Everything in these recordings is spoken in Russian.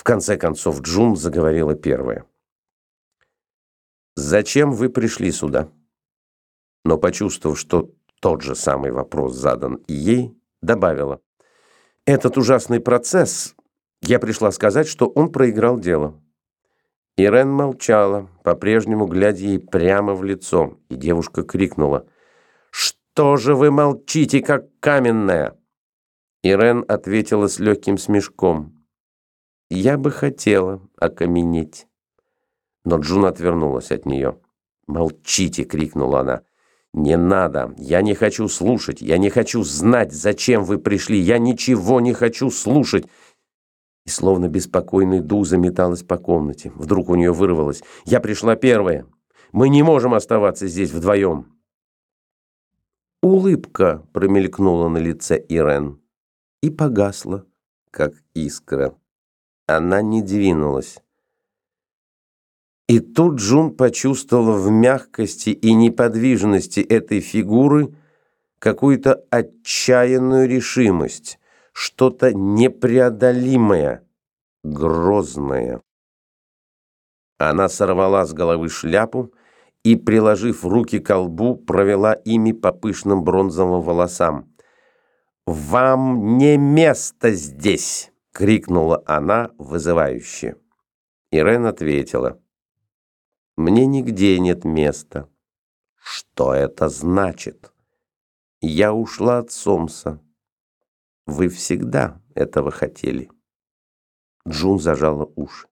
В конце концов Джун заговорила первая. «Зачем вы пришли сюда?» Но почувствовав, что тот же самый вопрос задан и ей, добавила. «Этот ужасный процесс, я пришла сказать, что он проиграл дело». Ирен молчала, по-прежнему глядя ей прямо в лицо, и девушка крикнула. «Что же вы молчите, как каменная?» Ирен ответила с легким смешком. «Я бы хотела окаменеть». Но Джун отвернулась от нее. «Молчите!» — крикнула она. «Не надо! Я не хочу слушать! Я не хочу знать, зачем вы пришли! Я ничего не хочу слушать!» И словно беспокойный дух заметалась по комнате. Вдруг у нее вырвалось. «Я пришла первая! Мы не можем оставаться здесь вдвоем!» Улыбка промелькнула на лице Ирен и погасла, как искра. Она не двинулась. И тут Джун почувствовала в мягкости и неподвижности этой фигуры какую-то отчаянную решимость, что-то непреодолимое, грозное. Она сорвала с головы шляпу и, приложив руки к лбу, провела ими по пышным бронзовым волосам. «Вам не место здесь!» — крикнула она вызывающе. Ирен ответила. Мне нигде нет места. Что это значит? Я ушла от Сомса. Вы всегда этого хотели. Джун зажала уши.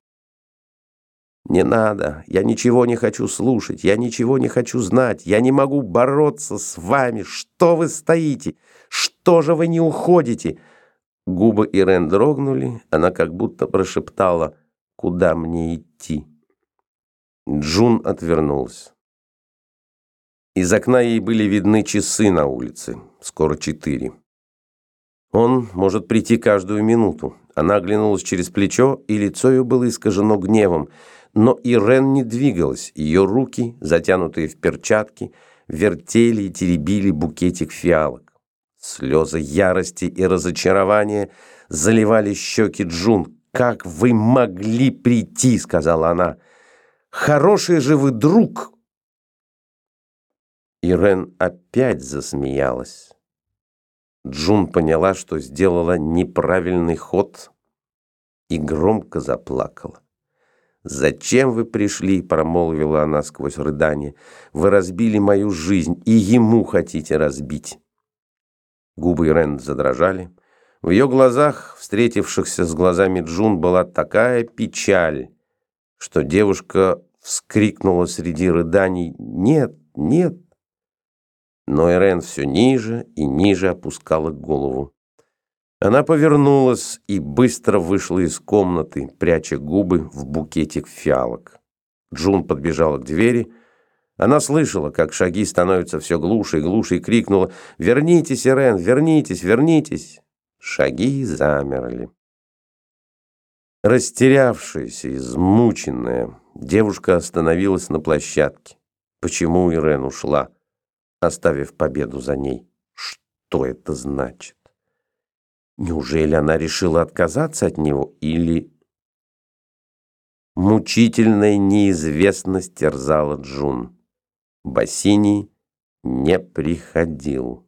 «Не надо, я ничего не хочу слушать, я ничего не хочу знать, я не могу бороться с вами. Что вы стоите? Что же вы не уходите?» Губы Ирен дрогнули, она как будто прошептала «Куда мне идти?» Джун отвернулась. Из окна ей были видны часы на улице, скоро четыре. Он может прийти каждую минуту. Она оглянулась через плечо, и лицо ее было искажено гневом. Но Ирен не двигалась, ее руки, затянутые в перчатки, вертели и теребили букетик фиалок. Слезы ярости и разочарования заливали щеки Джун. «Как вы могли прийти?» — сказала она. Хороший же вы друг!» Ирен опять засмеялась. Джун поняла, что сделала неправильный ход и громко заплакала. «Зачем вы пришли?» — промолвила она сквозь рыдание. «Вы разбили мою жизнь, и ему хотите разбить». Губы Ирен задрожали. В ее глазах, встретившихся с глазами Джун, была такая печаль, что девушка вскрикнула среди рыданий «Нет, нет!». Но Ирен все ниже и ниже опускала голову. Она повернулась и быстро вышла из комнаты, пряча губы в букетик фиалок. Джун подбежала к двери. Она слышала, как шаги становятся все глуше и глуше, и крикнула «Вернитесь, Ирен, вернитесь, вернитесь!». Шаги замерли. Растерявшаяся, измученная, девушка остановилась на площадке. Почему Ирен ушла, оставив победу за ней? Что это значит? Неужели она решила отказаться от него или... Мучительная неизвестность терзала Джун. Бассини не приходил.